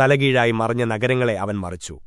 തലകീഴായി മറിഞ്ഞ നഗരങ്ങളെ അവൻ മറിച്ചു.